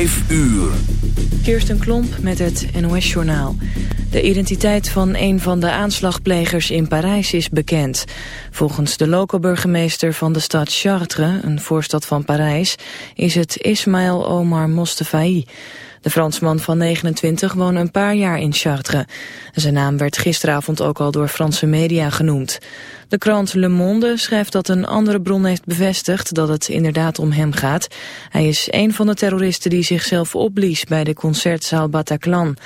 5 uur. Kirsten Klomp met het NOS-journaal. De identiteit van een van de aanslagplegers in Parijs is bekend. Volgens de loco-burgemeester van de stad Chartres, een voorstad van Parijs... is het Ismaël Omar Mostafaï. De Fransman van 29 woonde een paar jaar in Chartres. Zijn naam werd gisteravond ook al door Franse media genoemd. De krant Le Monde schrijft dat een andere bron heeft bevestigd dat het inderdaad om hem gaat. Hij is een van de terroristen die zichzelf opblies bij de concertzaal Bataclan.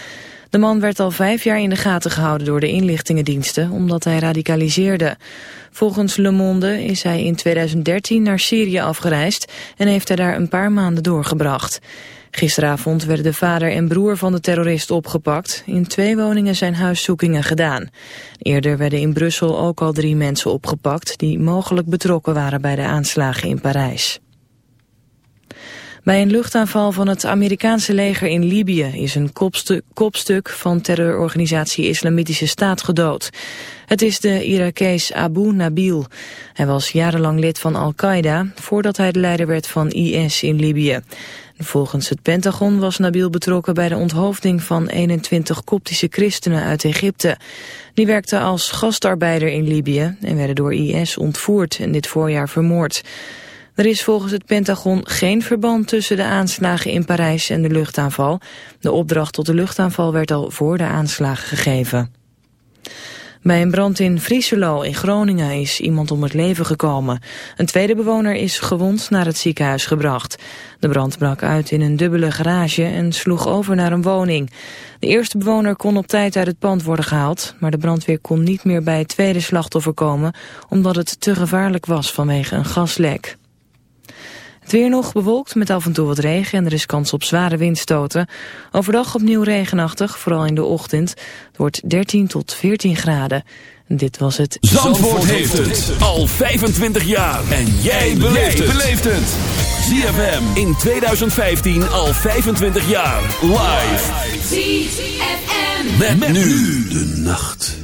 De man werd al vijf jaar in de gaten gehouden door de inlichtingendiensten omdat hij radicaliseerde. Volgens Le Monde is hij in 2013 naar Syrië afgereisd en heeft hij daar een paar maanden doorgebracht. Gisteravond werden de vader en broer van de terrorist opgepakt. In twee woningen zijn huiszoekingen gedaan. Eerder werden in Brussel ook al drie mensen opgepakt... die mogelijk betrokken waren bij de aanslagen in Parijs. Bij een luchtaanval van het Amerikaanse leger in Libië is een kopstuk, van terrororganisatie Islamitische Staat gedood. Het is de Irakees Abu Nabil. Hij was jarenlang lid van Al-Qaeda voordat hij de leider werd van IS in Libië. Volgens het Pentagon was Nabil betrokken bij de onthoofding van 21 koptische christenen uit Egypte. Die werkten als gastarbeider in Libië en werden door IS ontvoerd en dit voorjaar vermoord. Er is volgens het Pentagon geen verband tussen de aanslagen in Parijs en de luchtaanval. De opdracht tot de luchtaanval werd al voor de aanslagen gegeven. Bij een brand in Frieselo in Groningen is iemand om het leven gekomen. Een tweede bewoner is gewond naar het ziekenhuis gebracht. De brand brak uit in een dubbele garage en sloeg over naar een woning. De eerste bewoner kon op tijd uit het pand worden gehaald... maar de brandweer kon niet meer bij het tweede slachtoffer komen... omdat het te gevaarlijk was vanwege een gaslek. Het weer nog bewolkt met af en toe wat regen en er is kans op zware windstoten. Overdag opnieuw regenachtig, vooral in de ochtend. Het wordt 13 tot 14 graden. Dit was het... Zandvoort, heeft het al 25 jaar. En jij beleeft het. ZFM in 2015 al 25 jaar. Live. ZFM. met nu de nacht.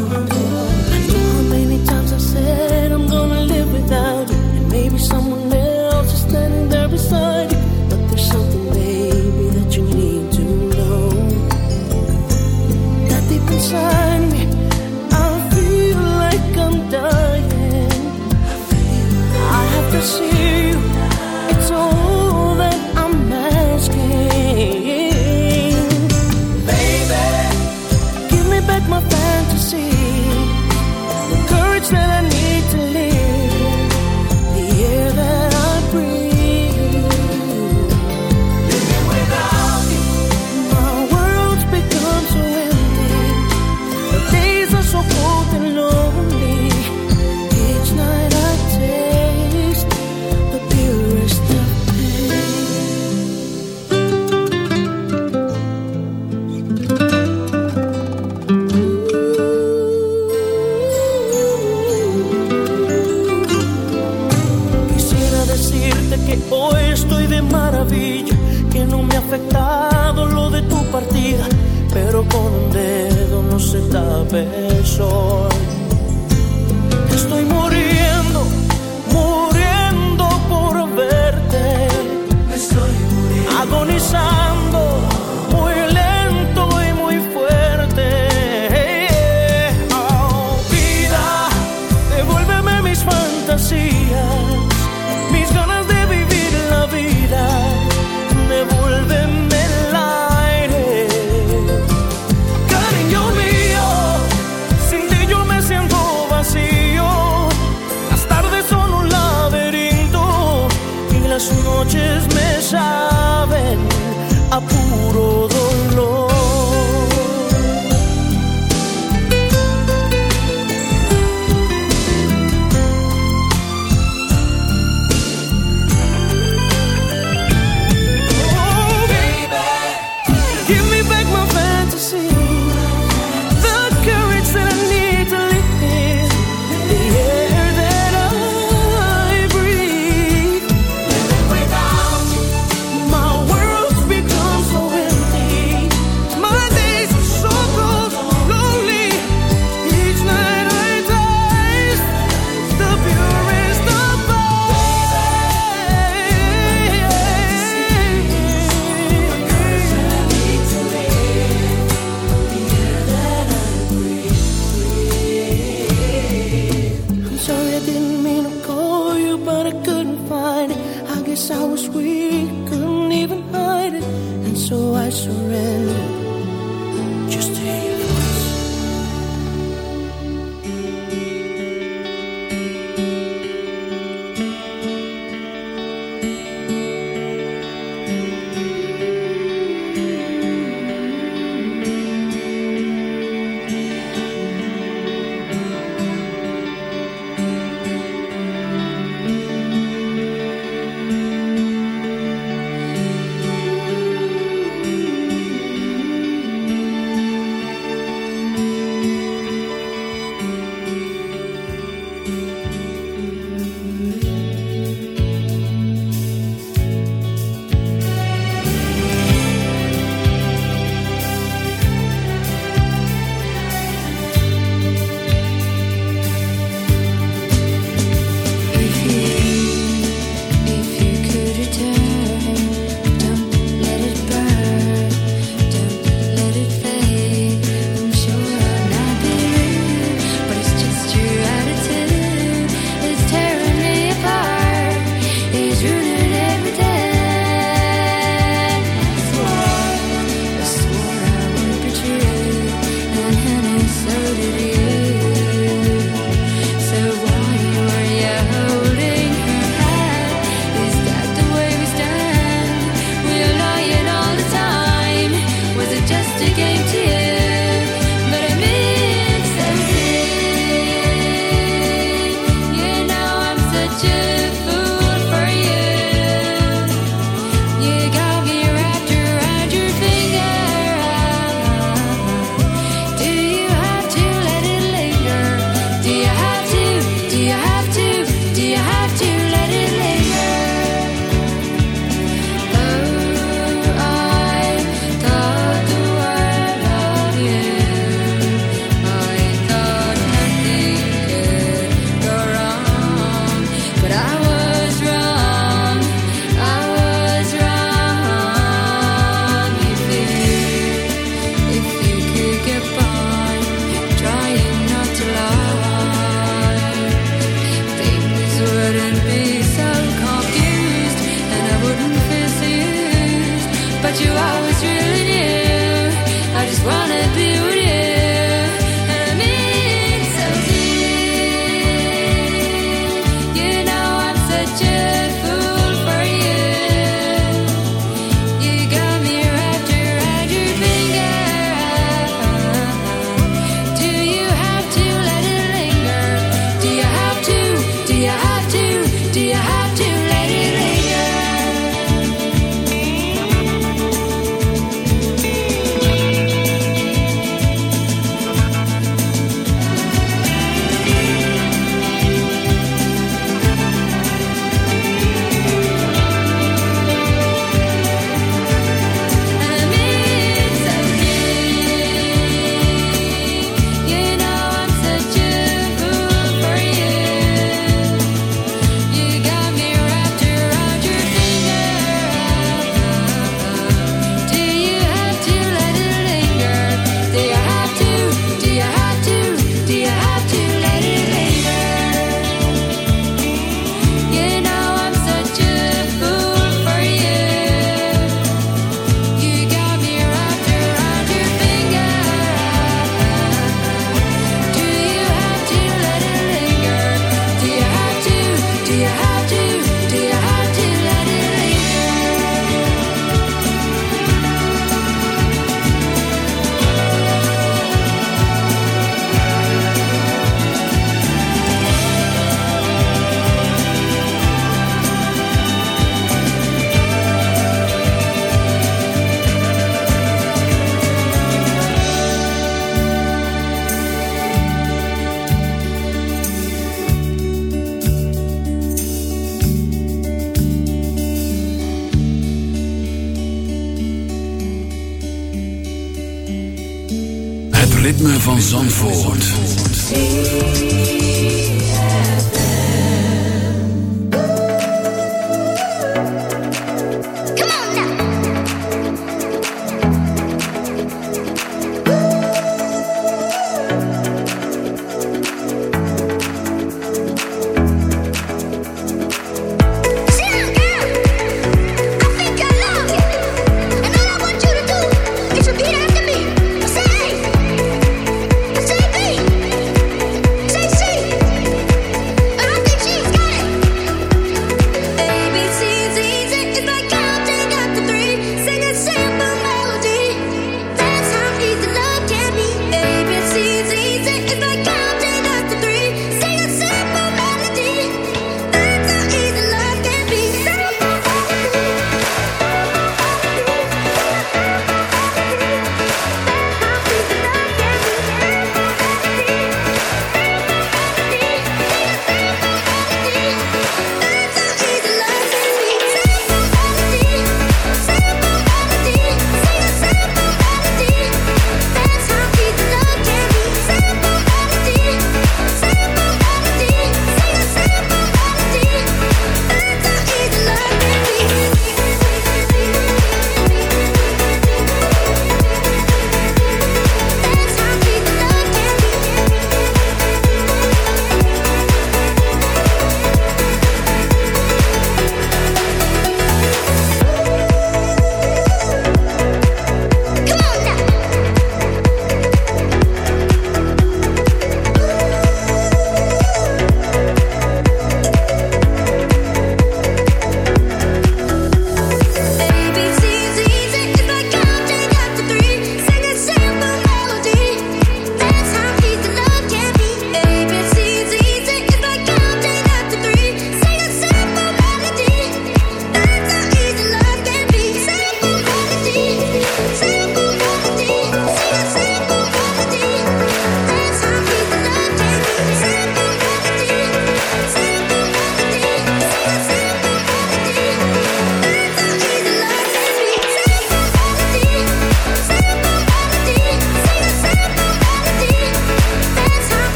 Say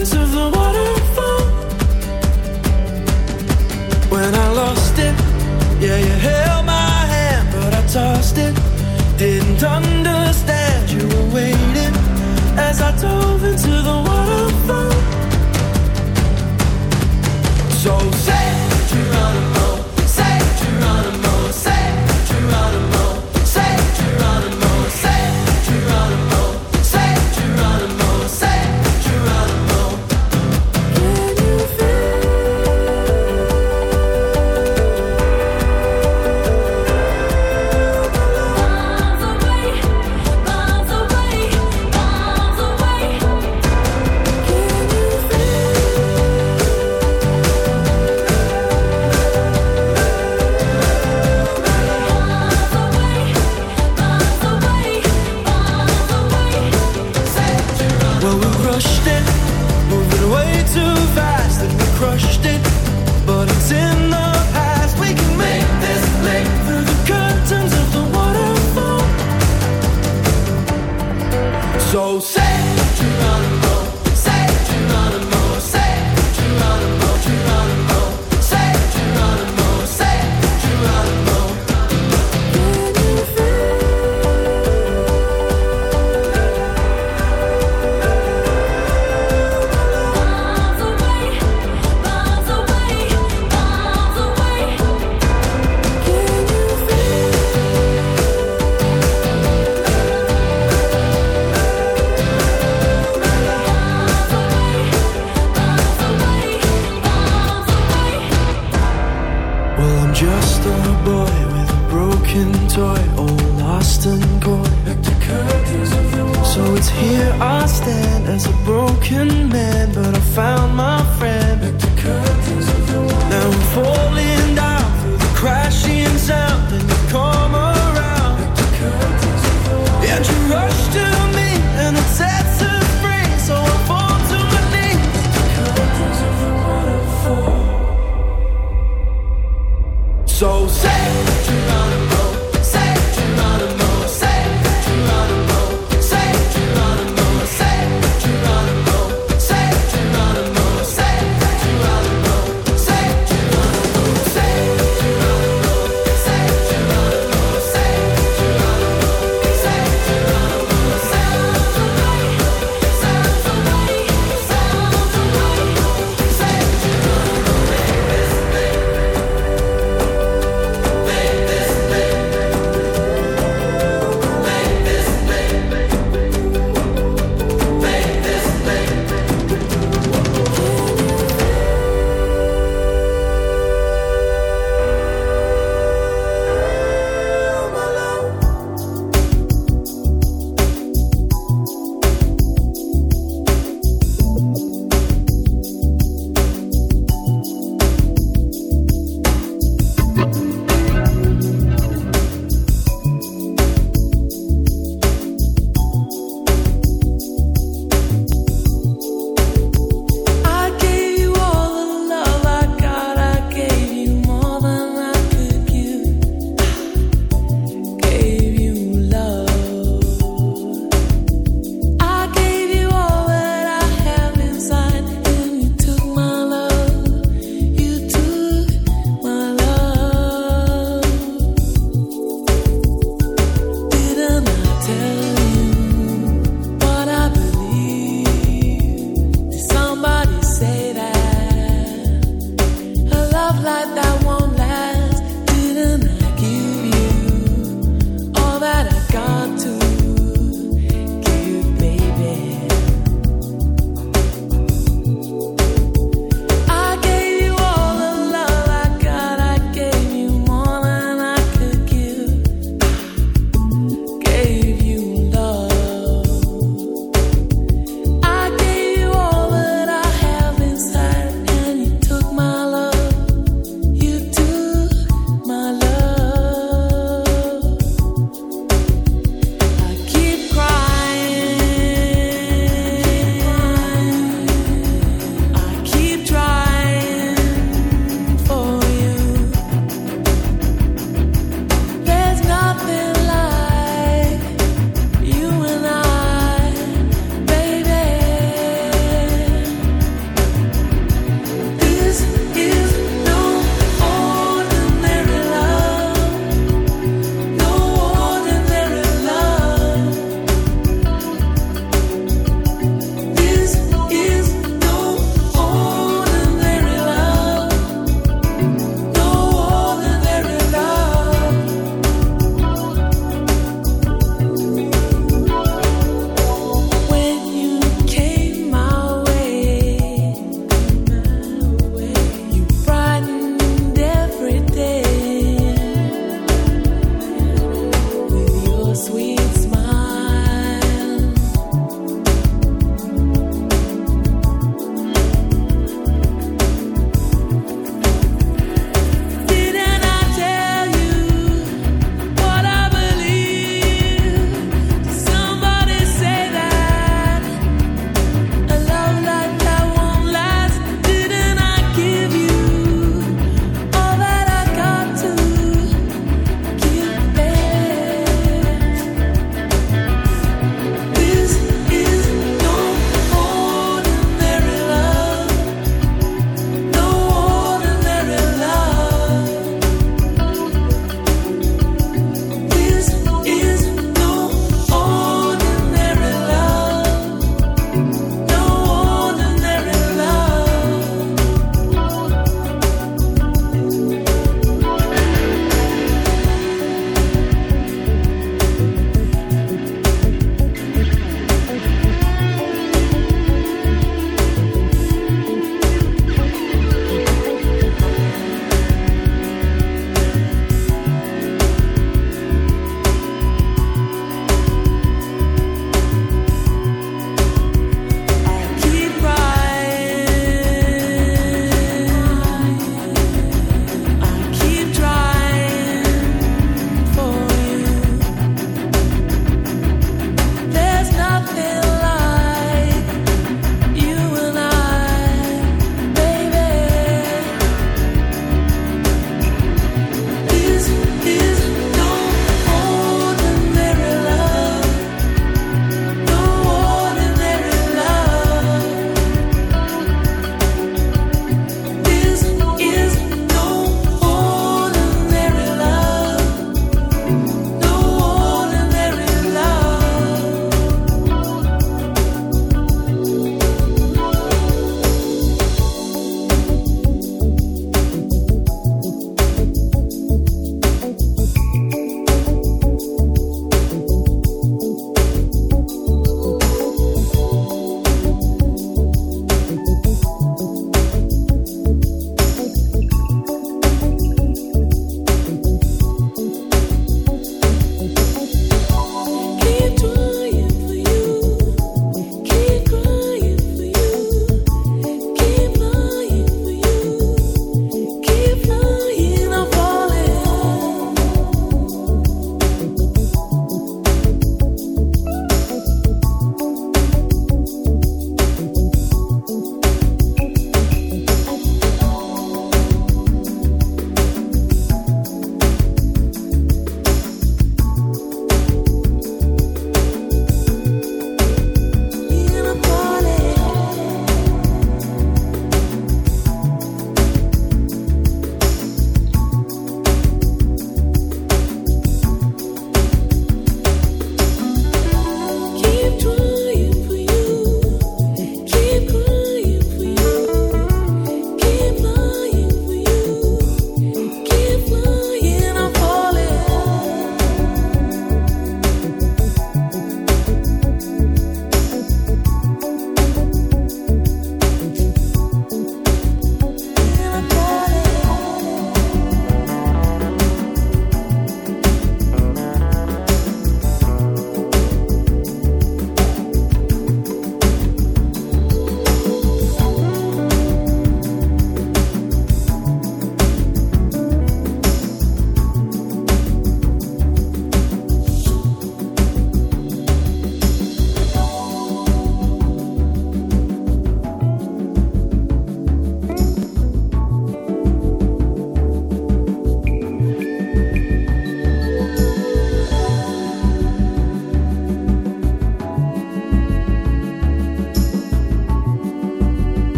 The of the waterfall. When I lost it, yeah, you held my hand, but I tossed it. Didn't understand you were waiting as I dove into the waterfall.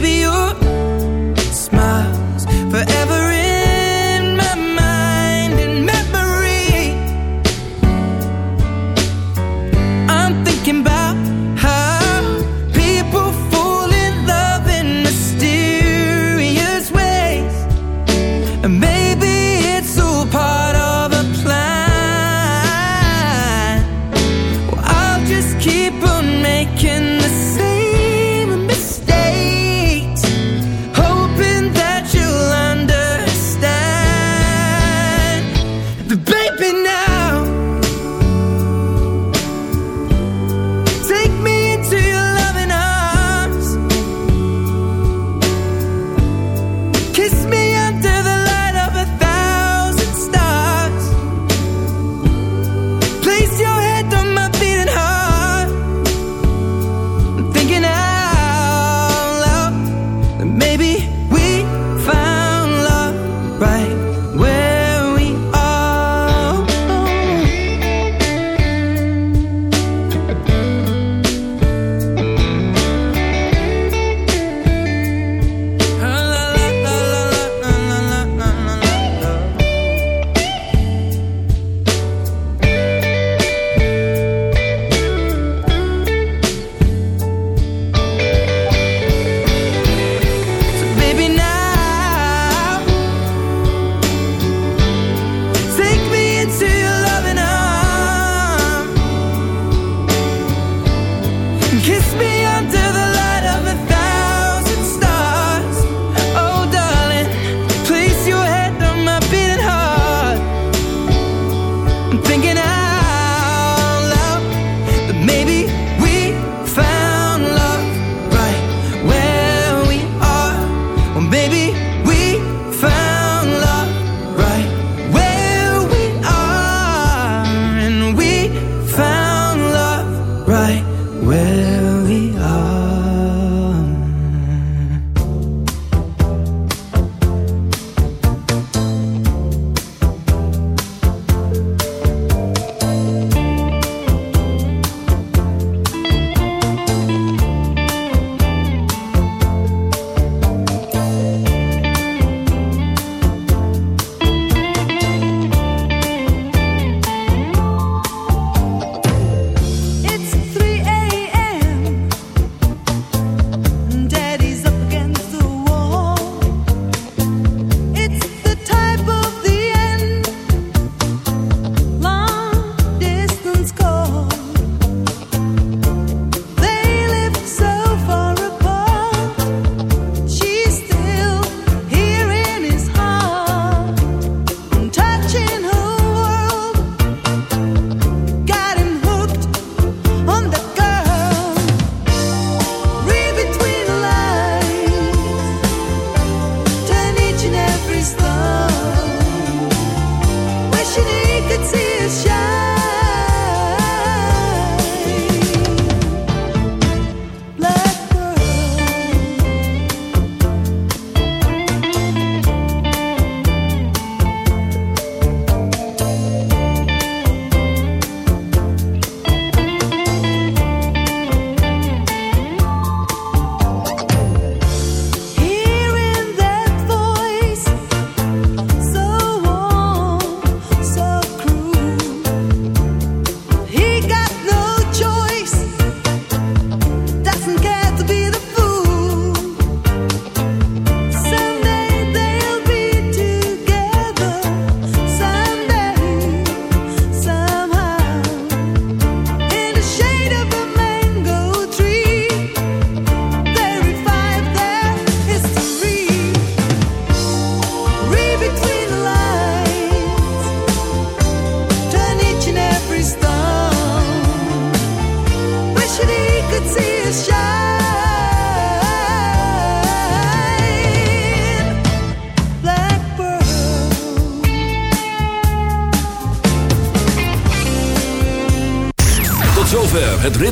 Baby, you